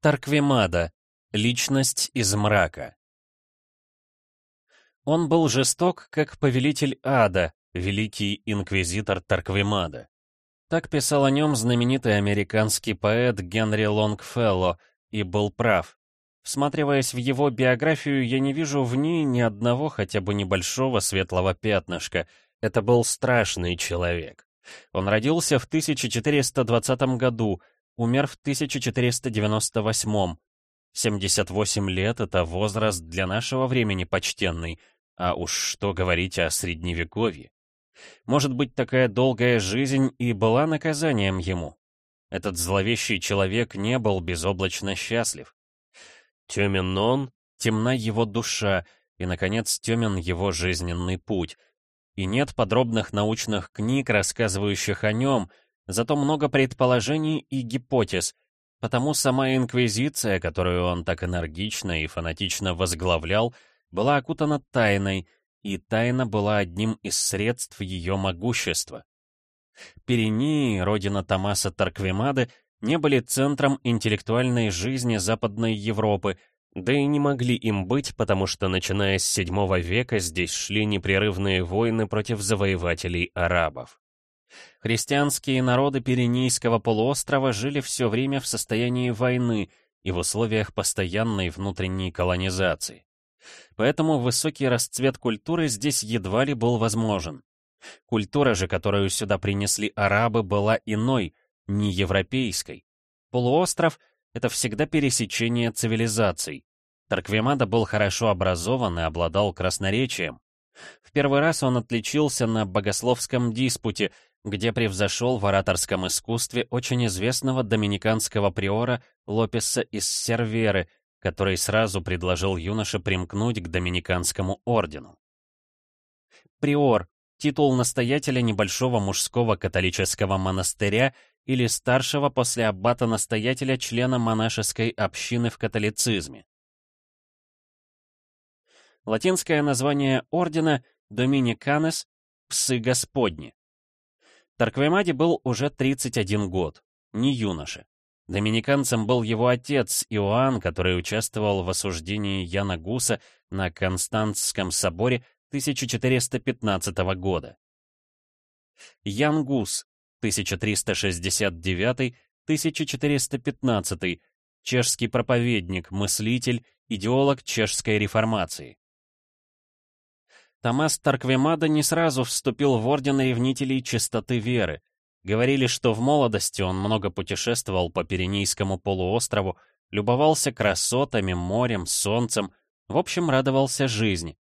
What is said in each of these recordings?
Тарквемада. Личность из мрака. Он был жесток, как повелитель ада, великий инквизитор Тарквемада. Так писал о нем знаменитый американский поэт Генри Лонгфелло, и был прав. Всматриваясь в его биографию, я не вижу в ней ни одного хотя бы небольшого светлого пятнышка. Это был страшный человек. Он родился в 1420 году, умер в 1498. 78 лет — это возраст для нашего времени почтенный, а уж что говорить о средневековье. Может быть, такая долгая жизнь и была наказанием ему. Этот зловещий человек не был безоблачно счастлив. Темен он, темна его душа, и, наконец, темен его жизненный путь. И нет подробных научных книг, рассказывающих о нем, зато много предположений и гипотез, потому сама Инквизиция, которую он так энергично и фанатично возглавлял, была окутана тайной, и тайна была одним из средств ее могущества. Пиренеи, родина Томаса Тарквемады, не были центром интеллектуальной жизни Западной Европы, да и не могли им быть, потому что начиная с VII века здесь шли непрерывные войны против завоевателей арабов. Христианские народы Пиренейского полуострова жили все время в состоянии войны и в условиях постоянной внутренней колонизации. Поэтому высокий расцвет культуры здесь едва ли был возможен. Культура же, которую сюда принесли арабы, была иной, не европейской. Полуостров — это всегда пересечение цивилизаций. Тарквемада был хорошо образован и обладал красноречием. В первый раз он отличился на богословском диспуте, где превзошел в ораторском искусстве очень известного доминиканского приора Лопеса из Серверы, который сразу предложил юноше примкнуть к доминиканскому ордену. Приор — титул настоятеля небольшого мужского католического монастыря или старшего после аббата-настоятеля члена монашеской общины в католицизме. Латинское название ордена — Доминиканес — Псы Господни. Тарквемаде был уже 31 год, не юноша. Доминиканцем был его отец Иоанн, который участвовал в осуждении Яна Гуса на Константском соборе 1415 года. Ян Гус, 1369-1415, чешский проповедник, мыслитель, идеолог чешской реформации. Томас Тарквемада не сразу вступил в орден ревнителей чистоты веры, Говорили, что в молодости он много путешествовал по Пиренейскому полуострову, любовался красотами, морем, солнцем, в общем, радовался жизни.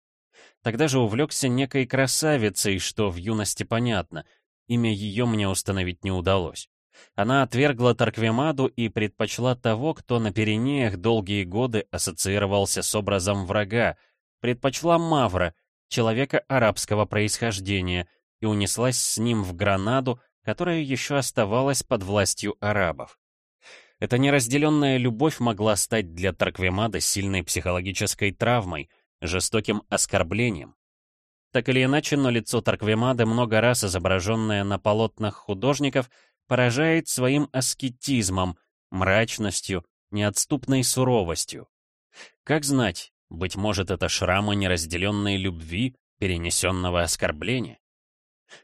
Тогда же увлекся некой красавицей, что в юности понятно. Имя ее мне установить не удалось. Она отвергла Тарквемаду и предпочла того, кто на Пиренеях долгие годы ассоциировался с образом врага, предпочла Мавра, человека арабского происхождения, и унеслась с ним в Гранаду, которая еще оставалась под властью арабов. Эта неразделенная любовь могла стать для Тарквемада сильной психологической травмой, жестоким оскорблением. Так или иначе, но лицо Тарквемады, много раз изображенное на полотнах художников, поражает своим аскетизмом, мрачностью, неотступной суровостью. Как знать, быть может, это шрамы неразделенной любви, перенесенного оскорбления?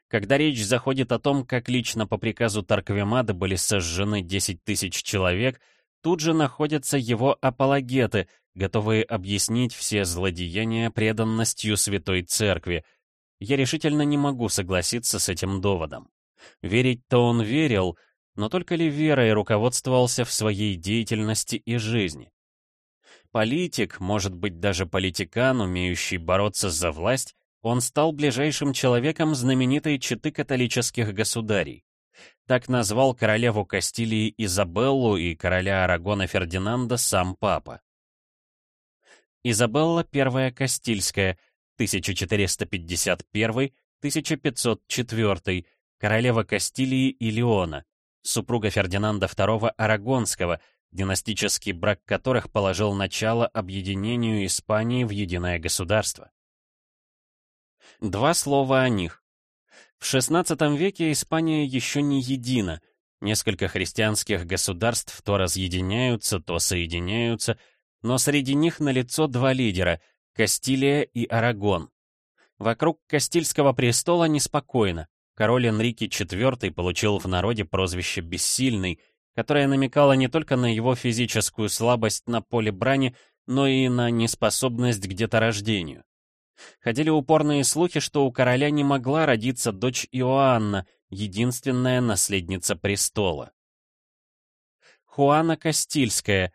Когда речь заходит о том, как лично по приказу Тарквемада были сожжены 10 тысяч человек, тут же находятся его апологеты, готовые объяснить все злодеяния преданностью Святой Церкви. Я решительно не могу согласиться с этим доводом. Верить-то он верил, но только ли верой руководствовался в своей деятельности и жизни? Политик, может быть даже политикан, умеющий бороться за власть, он стал ближайшим человеком знаменитой четы католических государей. Так назвал королеву Кастилии Изабеллу и короля Арагона Фердинанда сам папа. Изабелла I Кастильская, 1451-1504, королева Кастилии и Леона, супруга Фердинанда II Арагонского, династический брак которых положил начало объединению Испании в единое государство. Два слова о них. В XVI веке Испания еще не едина, Несколько христианских государств то разъединяются, то соединяются, но среди них налицо два лидера — Кастилия и Арагон. Вокруг Кастильского престола неспокойно. Король Энрике IV получил в народе прозвище «Бессильный», которое намекало не только на его физическую слабость на поле брани, но и на неспособность к деторождению. Ходили упорные слухи, что у короля не могла родиться дочь Иоанна, единственная наследница престола. Хуана Кастильская,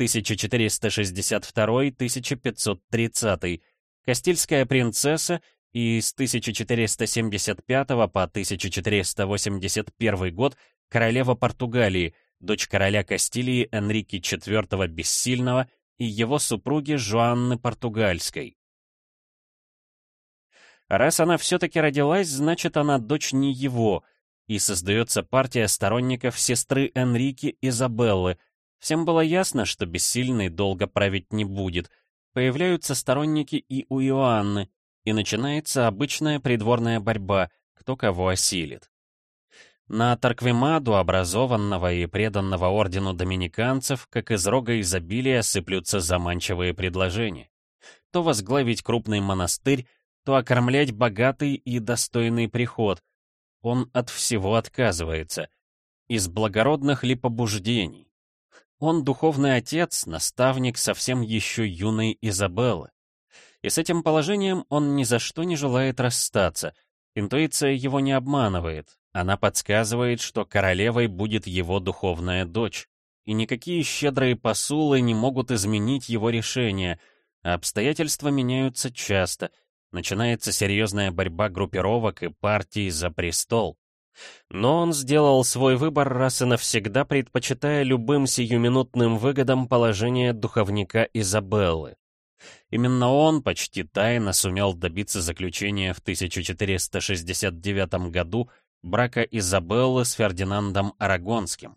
1462-1530, Кастильская принцесса и с 1475 по 1481 год королева Португалии, дочь короля Кастилии Энрике IV Бессильного и его супруги Жуанны Португальской. Раз она все-таки родилась, значит, она дочь не его, и создается партия сторонников сестры Энрики Изабеллы. Всем было ясно, что бессильный долго править не будет. Появляются сторонники и у Иоанны, и начинается обычная придворная борьба, кто кого осилит. На Тарквимаду, образованного и преданного ордену доминиканцев, как из рога изобилия сыплются заманчивые предложения. То возглавить крупный монастырь, то окормлять богатый и достойный приход. Он от всего отказывается. Из благородных ли побуждений? Он духовный отец, наставник совсем еще юной Изабеллы. И с этим положением он ни за что не желает расстаться. Интуиция его не обманывает. Она подсказывает, что королевой будет его духовная дочь. И никакие щедрые посулы не могут изменить его решение, обстоятельства меняются часто — Начинается серьезная борьба группировок и партий за престол. Но он сделал свой выбор раз и навсегда, предпочитая любым сиюминутным выгодам положение духовника Изабеллы. Именно он почти тайно сумел добиться заключения в 1469 году брака Изабеллы с Фердинандом Арагонским.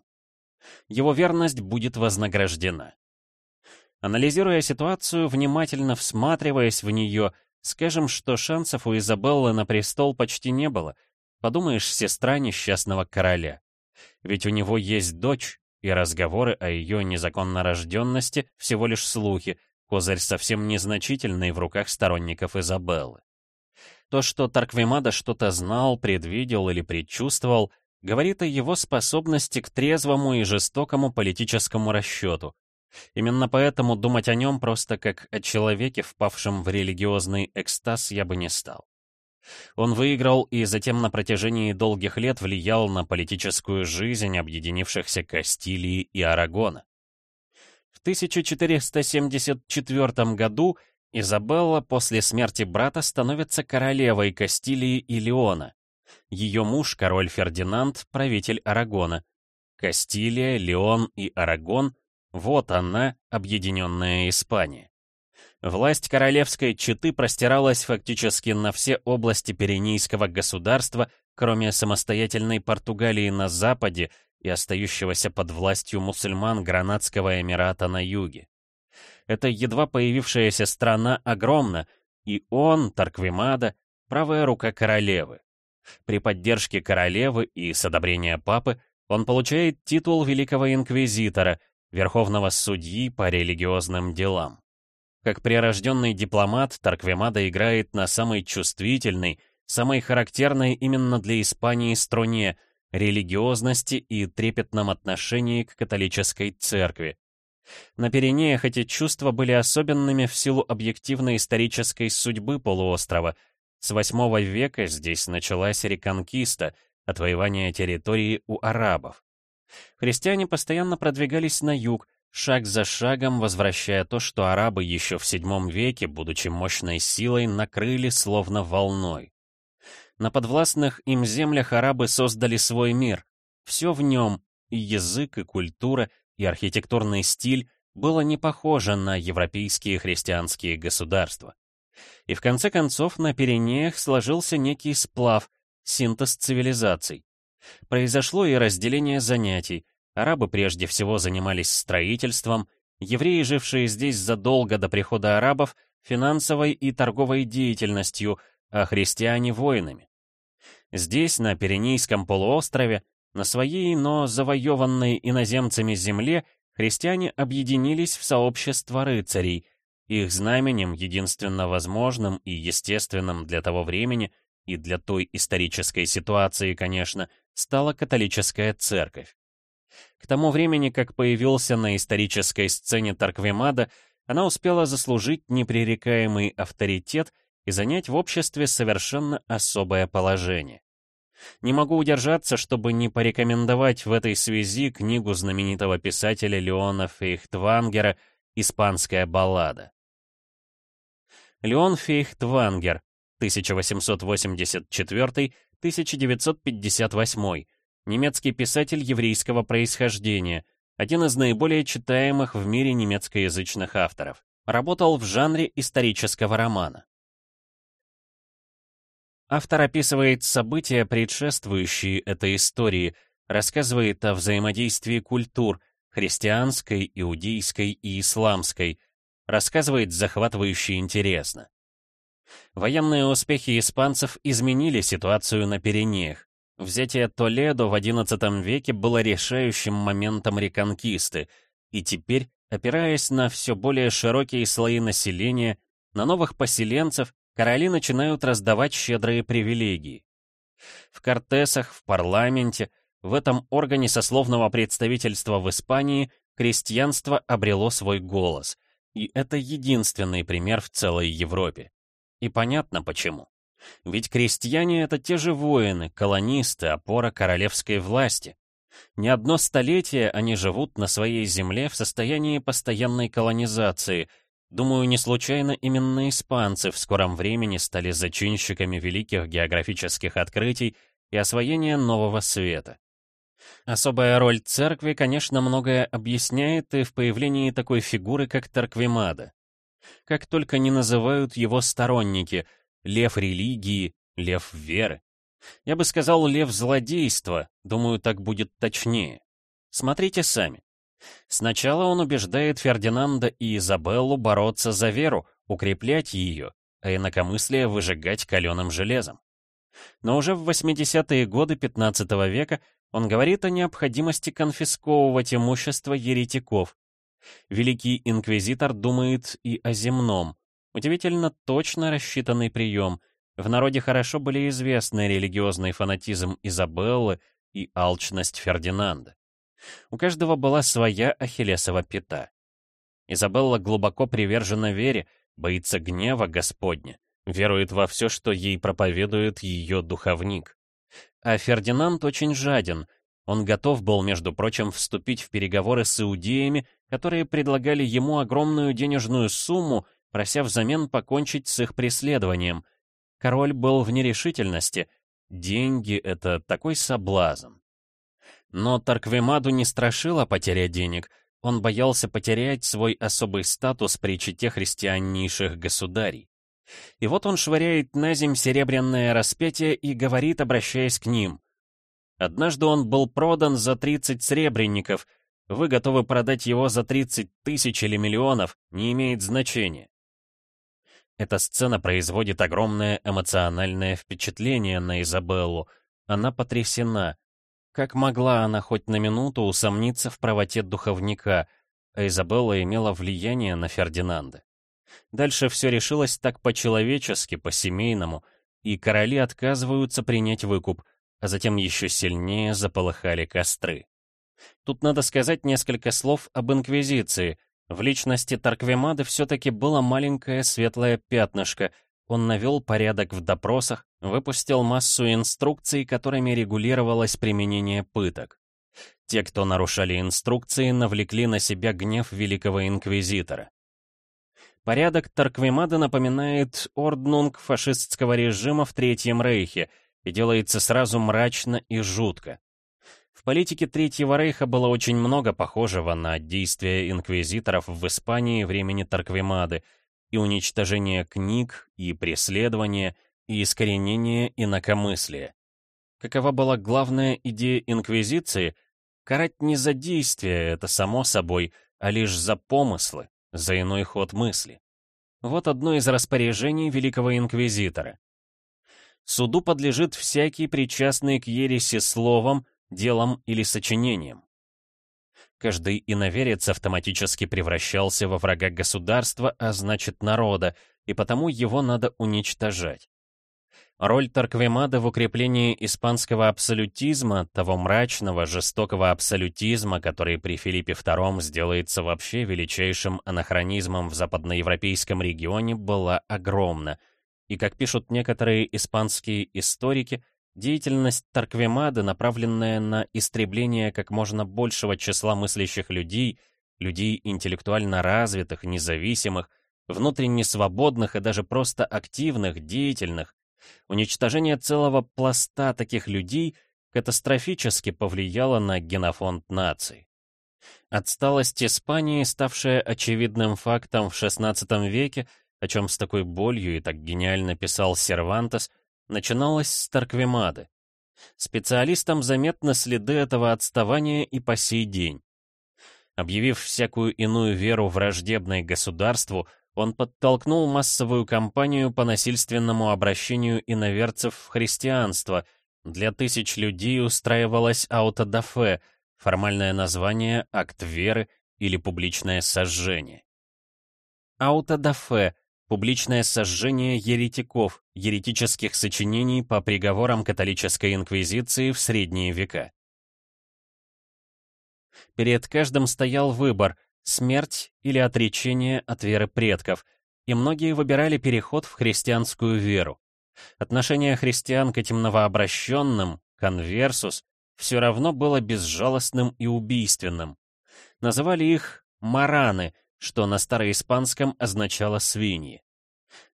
Его верность будет вознаграждена. Анализируя ситуацию, внимательно всматриваясь в нее, Скажем, что шансов у Изабеллы на престол почти не было. Подумаешь, сестра несчастного короля. Ведь у него есть дочь, и разговоры о ее незаконно рожденности всего лишь слухи, козырь совсем незначительный в руках сторонников Изабеллы. То, что Тарквимада что-то знал, предвидел или предчувствовал, говорит о его способности к трезвому и жестокому политическому расчету, Именно поэтому думать о нем просто как о человеке, впавшем в религиозный экстаз, я бы не стал. Он выиграл и затем на протяжении долгих лет влиял на политическую жизнь объединившихся Кастилии и Арагона. В 1474 году Изабелла после смерти брата становится королевой Кастилии и Леона. Ее муж, король Фердинанд, правитель Арагона. Кастилия, Леон и Арагон вот она, объединенная Испания. Власть королевской четы простиралась фактически на все области Пиренейского государства, кроме самостоятельной Португалии на западе и остающегося под властью мусульман Гранадского Эмирата на юге. Эта едва появившаяся страна огромна, и он, Тарквимада, правая рука королевы. При поддержке королевы и с одобрения папы он получает титул великого инквизитора — верховного судьи по религиозным делам. Как прирожденный дипломат, Тарквемада играет на самой чувствительной, самой характерной именно для Испании струне религиозности и трепетном отношении к католической церкви. На Пиренеях эти чувства были особенными в силу объективной исторической судьбы полуострова. С VIII века здесь началась реконкиста, отвоевание территории у арабов. Христиане постоянно продвигались на юг, шаг за шагом возвращая то, что арабы еще в VII веке, будучи мощной силой, накрыли словно волной. На подвластных им землях арабы создали свой мир. Все в нем, и язык, и культура, и архитектурный стиль, было не похоже на европейские христианские государства. И в конце концов на Пиренеях сложился некий сплав, синтез цивилизаций. Произошло и разделение занятий. Арабы прежде всего занимались строительством, евреи, жившие здесь задолго до прихода арабов, финансовой и торговой деятельностью, а христиане — воинами. Здесь, на Пиренейском полуострове, На своей, но завоеванной иноземцами земле христиане объединились в сообщество рыцарей. Их знаменем, единственно возможным и естественным для того времени и для той исторической ситуации, конечно, стала католическая церковь. К тому времени, как появился на исторической сцене Тарквемада, она успела заслужить непререкаемый авторитет и занять в обществе совершенно особое положение. Не могу удержаться, чтобы не порекомендовать в этой связи книгу знаменитого писателя Леона Фейхтвангера «Испанская баллада». Леон Фейхтвангер, 1884-1958, немецкий писатель еврейского происхождения, один из наиболее читаемых в мире немецкоязычных авторов. Работал в жанре исторического романа. Автор описывает события, предшествующие этой истории, рассказывает о взаимодействии культур христианской, иудейской и исламской, рассказывает захватывающе интересно. Военные успехи испанцев изменили ситуацию на Пиренеях. Взятие Толедо в XI веке было решающим моментом реконкисты, и теперь, опираясь на все более широкие слои населения, на новых поселенцев, короли начинают раздавать щедрые привилегии. В Кортесах, в парламенте, в этом органе сословного представительства в Испании крестьянство обрело свой голос, и это единственный пример в целой Европе. И понятно почему. Ведь крестьяне — это те же воины, колонисты, опора королевской власти. Не одно столетие они живут на своей земле в состоянии постоянной колонизации. Думаю, не случайно именно испанцы в скором времени стали зачинщиками великих географических открытий и освоения нового света. Особая роль церкви, конечно, многое объясняет и в появлении такой фигуры, как Тарквимада как только не называют его сторонники, лев религии, лев веры. Я бы сказал, лев злодейства, думаю, так будет точнее. Смотрите сами. Сначала он убеждает Фердинанда и Изабеллу бороться за веру, укреплять ее, а инакомыслие выжигать каленым железом. Но уже в 80-е годы 15 века он говорит о необходимости конфисковывать имущество еретиков, Великий инквизитор думает и о земном. Удивительно точно рассчитанный прием. В народе хорошо были известны религиозный фанатизм Изабеллы и алчность Фердинанда. У каждого была своя ахиллесова пята. Изабелла глубоко привержена вере, боится гнева Господня, верует во все, что ей проповедует ее духовник. А Фердинанд очень жаден, он готов был, между прочим, вступить в переговоры с иудеями которые предлагали ему огромную денежную сумму, прося взамен покончить с их преследованием. Король был в нерешительности. Деньги — это такой соблазн. Но Тарквемаду не страшила потеря денег, он боялся потерять свой особый статус при чете христианнейших государей. И вот он швыряет на земь серебряное распятие и говорит, обращаясь к ним. Однажды он был продан за 30 сребреников — вы готовы продать его за 30 тысяч или миллионов, не имеет значения. Эта сцена производит огромное эмоциональное впечатление на Изабеллу. Она потрясена. Как могла она хоть на минуту усомниться в правоте духовника, а Изабелла имела влияние на Фердинанда. Дальше все решилось так по-человечески, по-семейному, и короли отказываются принять выкуп, а затем еще сильнее заполыхали костры. Тут надо сказать несколько слов об Инквизиции. В личности Тарквемады все-таки было маленькое светлое пятнышко. Он навел порядок в допросах, выпустил массу инструкций, которыми регулировалось применение пыток. Те, кто нарушали инструкции, навлекли на себя гнев великого инквизитора. Порядок Тарквемада напоминает орднунг фашистского режима в Третьем Рейхе и делается сразу мрачно и жутко. В политике Третьего Рейха было очень много похожего на действия инквизиторов в Испании времени Тарквемады, и уничтожение книг, и преследование, и искоренение инакомыслия. Какова была главная идея инквизиции? Карать не за действия, это само собой, а лишь за помыслы, за иной ход мысли. Вот одно из распоряжений великого инквизитора. Суду подлежит всякий причастный к ереси словом, делом или сочинением. Каждый иноверец автоматически превращался во врага государства, а значит народа, и потому его надо уничтожать. Роль Торквемада в укреплении испанского абсолютизма, того мрачного, жестокого абсолютизма, который при Филиппе II сделается вообще величайшим анахронизмом в западноевропейском регионе, была огромна. И, как пишут некоторые испанские историки, деятельность Торквемада, направленная на истребление как можно большего числа мыслящих людей, людей интеллектуально развитых, независимых, внутренне свободных и даже просто активных, деятельных, Уничтожение целого пласта таких людей катастрофически повлияло на генофонд наций. Отсталость Испании, ставшая очевидным фактом в XVI веке, о чем с такой болью и так гениально писал Сервантес, начиналась с Тарквемады. Специалистам заметны следы этого отставания и по сей день. Объявив всякую иную веру враждебной государству, он подтолкнул массовую кампанию по насильственному обращению иноверцев в христианство. Для тысяч людей устраивалась аутодафе, формальное название «акт веры» или «публичное сожжение». Аутодафе — публичное сожжение еретиков, еретических сочинений по приговорам католической инквизиции в средние века. Перед каждым стоял выбор — смерть или отречение от веры предков, и многие выбирали переход в христианскую веру. Отношение христиан к этим новообращенным, конверсус, все равно было безжалостным и убийственным. Называли их «мараны», что на староиспанском означало «свиньи».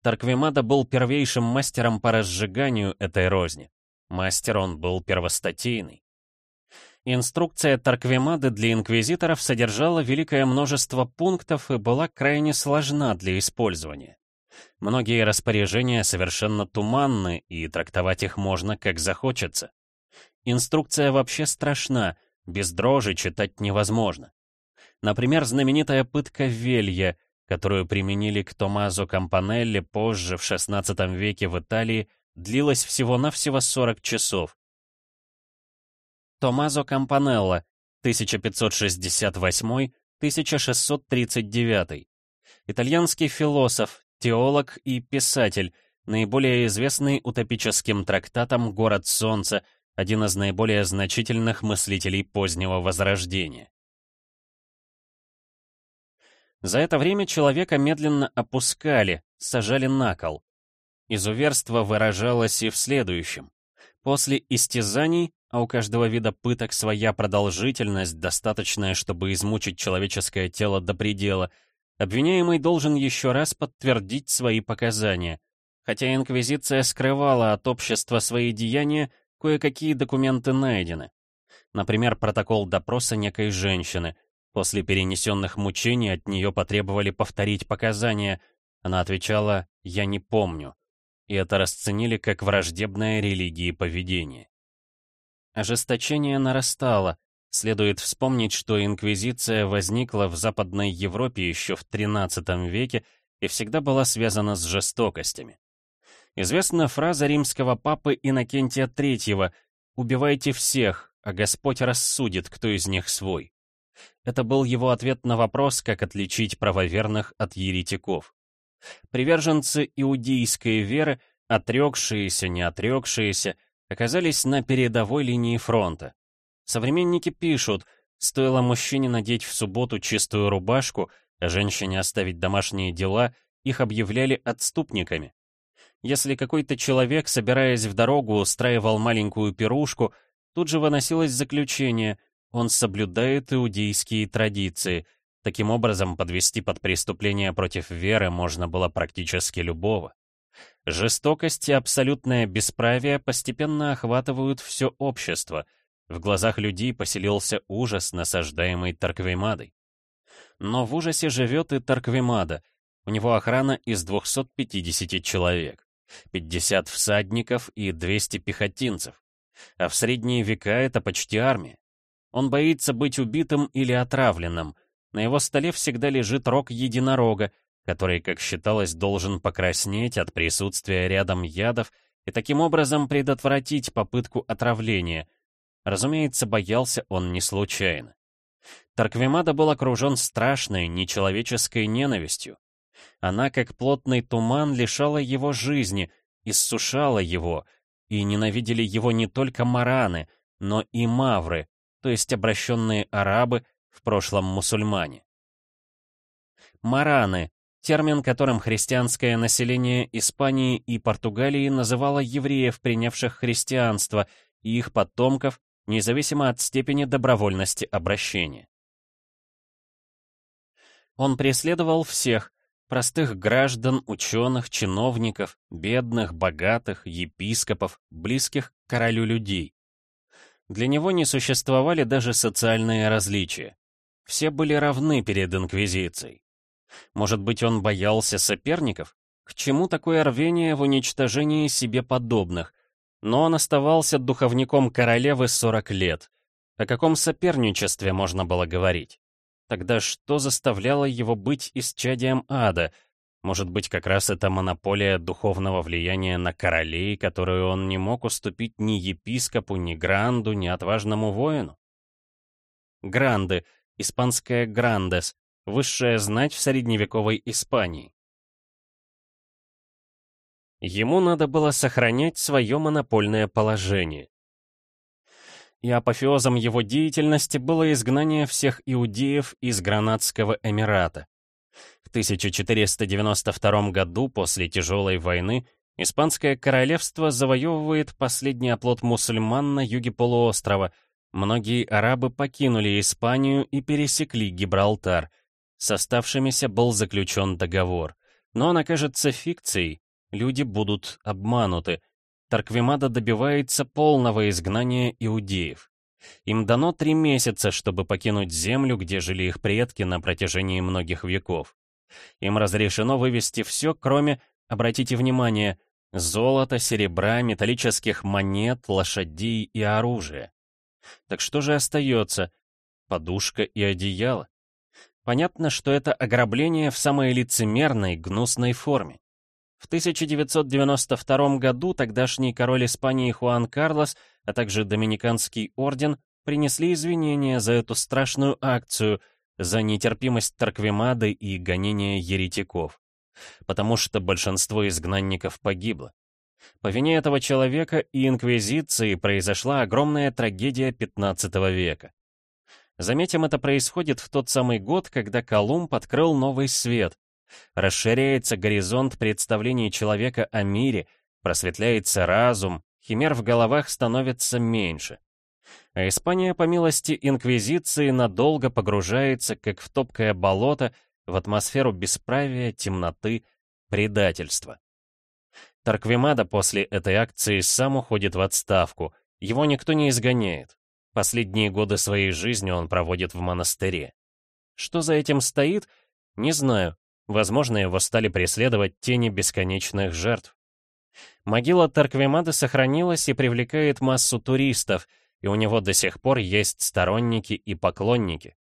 Тарквимада был первейшим мастером по разжиганию этой розни. Мастер он был первостатейный. Инструкция Тарквемады для инквизиторов содержала великое множество пунктов и была крайне сложна для использования. Многие распоряжения совершенно туманны, и трактовать их можно как захочется. Инструкция вообще страшна, без дрожи читать невозможно. Например, знаменитая пытка Велья, которую применили к Томазо Кампанелли позже, в XVI веке в Италии, длилась всего-навсего 40 часов. Томазо Кампанелло, 1568-1639. Итальянский философ, теолог и писатель, наиболее известный утопическим трактатом «Город солнца», один из наиболее значительных мыслителей позднего Возрождения. За это время человека медленно опускали, сажали на кол. Изуверство выражалось и в следующем. После истязаний а у каждого вида пыток своя продолжительность, достаточная, чтобы измучить человеческое тело до предела, обвиняемый должен еще раз подтвердить свои показания. Хотя Инквизиция скрывала от общества свои деяния, кое-какие документы найдены. Например, протокол допроса некой женщины. После перенесенных мучений от нее потребовали повторить показания. Она отвечала «я не помню». И это расценили как враждебное религии поведение. Ожесточение нарастало. Следует вспомнить, что инквизиция возникла в Западной Европе еще в XIII веке и всегда была связана с жестокостями. Известна фраза римского папы Иннокентия III «Убивайте всех, а Господь рассудит, кто из них свой». Это был его ответ на вопрос, как отличить правоверных от еретиков. Приверженцы иудейской веры, отрекшиеся, не отрекшиеся, оказались на передовой линии фронта. Современники пишут, стоило мужчине надеть в субботу чистую рубашку, а женщине оставить домашние дела, их объявляли отступниками. Если какой-то человек, собираясь в дорогу, устраивал маленькую пирушку, тут же выносилось заключение, он соблюдает иудейские традиции. Таким образом, подвести под преступление против веры можно было практически любого. Жестокость и абсолютное бесправие постепенно охватывают все общество. В глазах людей поселился ужас, насаждаемый Тарквимадой. Но в ужасе живет и Тарквимада. У него охрана из 250 человек, 50 всадников и 200 пехотинцев. А в средние века это почти армия. Он боится быть убитым или отравленным. На его столе всегда лежит рог единорога, который, как считалось, должен покраснеть от присутствия рядом ядов и таким образом предотвратить попытку отравления. Разумеется, боялся он не случайно. Тарквимада был окружен страшной, нечеловеческой ненавистью. Она, как плотный туман, лишала его жизни, иссушала его, и ненавидели его не только мараны, но и мавры, то есть обращенные арабы, в прошлом мусульмане. Мараны — термин, которым христианское население Испании и Португалии называло евреев, принявших христианство, и их потомков, независимо от степени добровольности обращения. Он преследовал всех, простых граждан, ученых, чиновников, бедных, богатых, епископов, близких к королю людей. Для него не существовали даже социальные различия. Все были равны перед Инквизицией. Может быть, он боялся соперников? К чему такое рвение в уничтожении себе подобных? Но он оставался духовником королевы 40 лет. О каком соперничестве можно было говорить? Тогда что заставляло его быть исчадием ада? Может быть, как раз это монополия духовного влияния на королей, которую он не мог уступить ни епископу, ни гранду, ни отважному воину? Гранды, испанская грандес, высшая знать в средневековой Испании. Ему надо было сохранять свое монопольное положение и апофеозом его деятельности было изгнание всех иудеев из Гранадского Эмирата. В 1492 году, после тяжелой войны, Испанское королевство завоевывает последний оплот мусульман на юге полуострова. Многие арабы покинули Испанию и пересекли Гибралтар. С оставшимися был заключен договор. Но он окажется фикцией, люди будут обмануты, Тарквимада добивается полного изгнания иудеев. Им дано три месяца, чтобы покинуть землю, где жили их предки на протяжении многих веков. Им разрешено вывести все, кроме, обратите внимание, золота, серебра, металлических монет, лошадей и оружия. Так что же остается? Подушка и одеяло. Понятно, что это ограбление в самой лицемерной, гнусной форме. В 1992 году тогдашний король Испании Хуан Карлос, а также Доминиканский орден принесли извинения за эту страшную акцию, за нетерпимость Тарквимады и гонение еретиков. Потому что большинство изгнанников погибло. По вине этого человека и Инквизиции произошла огромная трагедия 15 века. Заметим, это происходит в тот самый год, когда Колумб открыл новый свет, Расширяется горизонт представлений человека о мире, просветляется разум, химер в головах становится меньше. А Испания, по милости Инквизиции, надолго погружается, как в топкое болото, в атмосферу бесправия, темноты, предательства. Тарквимада после этой акции сам уходит в отставку, его никто не изгоняет. Последние годы своей жизни он проводит в монастыре. Что за этим стоит, не знаю, Возможно, его стали преследовать тени бесконечных жертв. Могила Тарквимада сохранилась и привлекает массу туристов, и у него до сих пор есть сторонники и поклонники.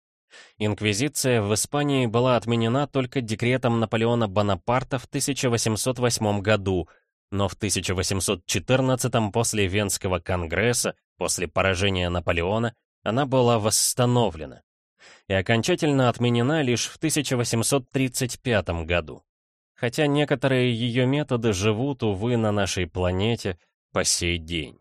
Инквизиция в Испании была отменена только декретом Наполеона Бонапарта в 1808 году, но в 1814 после Венского конгресса, после поражения Наполеона, она была восстановлена и окончательно отменена лишь в 1835 году. Хотя некоторые ее методы живут, увы, на нашей планете по сей день.